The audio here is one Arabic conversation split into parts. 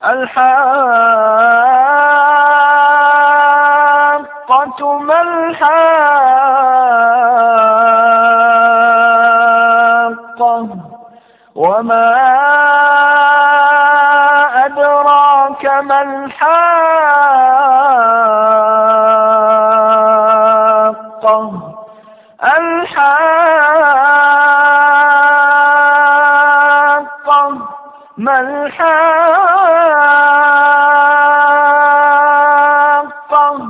الحاقة ما الحاقة؟ وما أدراك ما الحاقة؟ الحاقة ما الحاقة؟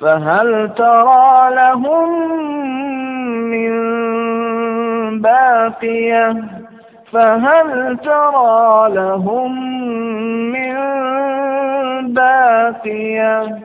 فهل ترى لهم من باقية؟ فهل ترى لهم من باقية؟